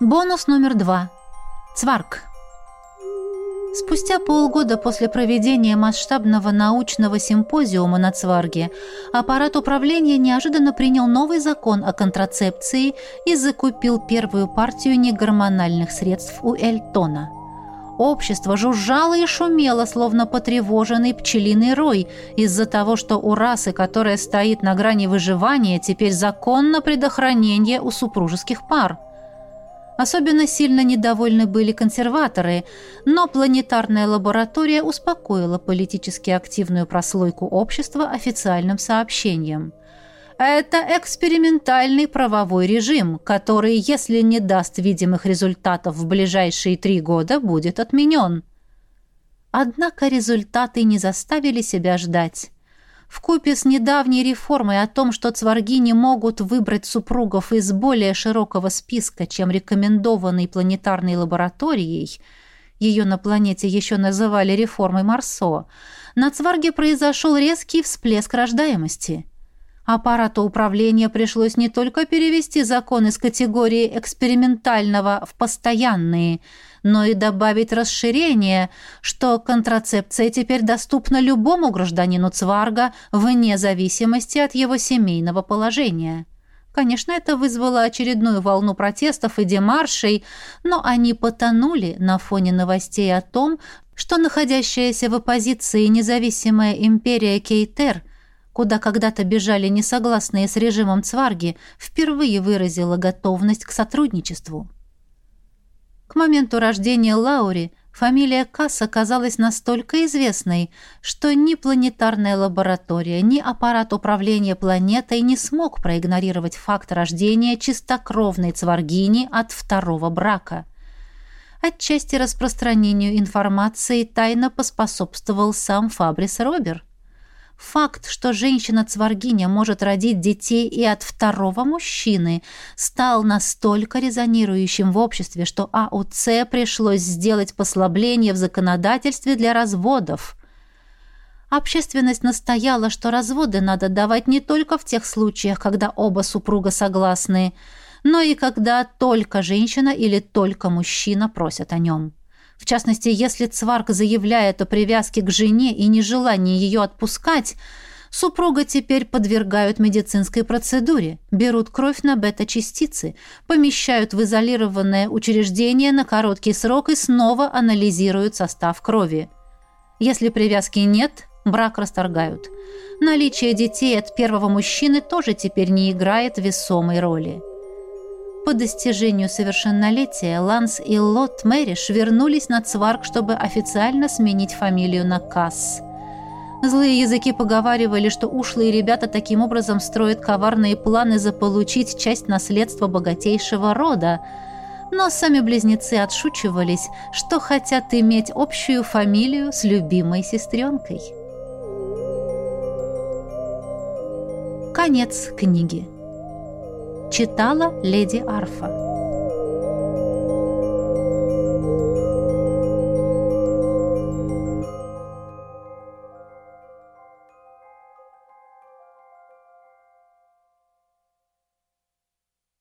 Бонус номер два. Цварк. Спустя полгода после проведения масштабного научного симпозиума на Цварге аппарат управления неожиданно принял новый закон о контрацепции и закупил первую партию негормональных средств у Эльтона. Общество жужжало и шумело, словно потревоженный пчелиный рой, из-за того, что у расы, которая стоит на грани выживания, теперь законно предохранение у супружеских пар – Особенно сильно недовольны были консерваторы, но планетарная лаборатория успокоила политически активную прослойку общества официальным сообщением. Это экспериментальный правовой режим, который, если не даст видимых результатов в ближайшие три года, будет отменен. Однако результаты не заставили себя ждать. В купе с недавней реформой о том, что цваргини могут выбрать супругов из более широкого списка, чем рекомендованный планетарной лабораторией, ее на планете еще называли реформой Марсо, на цварге произошел резкий всплеск рождаемости. Аппарату управления пришлось не только перевести закон из категории экспериментального в постоянные – но и добавить расширение, что контрацепция теперь доступна любому гражданину Цварга вне зависимости от его семейного положения. Конечно, это вызвало очередную волну протестов и демаршей, но они потонули на фоне новостей о том, что находящаяся в оппозиции независимая империя Кейтер, куда когда-то бежали несогласные с режимом Цварги, впервые выразила готовность к сотрудничеству. К моменту рождения Лаури фамилия Касс оказалась настолько известной, что ни планетарная лаборатория, ни аппарат управления планетой не смог проигнорировать факт рождения чистокровной цваргини от второго брака. Отчасти распространению информации тайно поспособствовал сам Фабрис Робер – Факт, что женщина-цваргиня может родить детей и от второго мужчины, стал настолько резонирующим в обществе, что АУЦ пришлось сделать послабление в законодательстве для разводов. Общественность настояла, что разводы надо давать не только в тех случаях, когда оба супруга согласны, но и когда только женщина или только мужчина просят о нем. В частности, если Цварк заявляет о привязке к жене и нежелании ее отпускать, супруга теперь подвергают медицинской процедуре, берут кровь на бета-частицы, помещают в изолированное учреждение на короткий срок и снова анализируют состав крови. Если привязки нет, брак расторгают. Наличие детей от первого мужчины тоже теперь не играет весомой роли. По достижению совершеннолетия Ланс и Лот Мэриш вернулись на Цварк, чтобы официально сменить фамилию на Касс. Злые языки поговаривали, что ушлые ребята таким образом строят коварные планы заполучить часть наследства богатейшего рода, но сами близнецы отшучивались, что хотят иметь общую фамилию с любимой сестренкой. Конец книги. Читала леди Арфа.